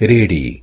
Ready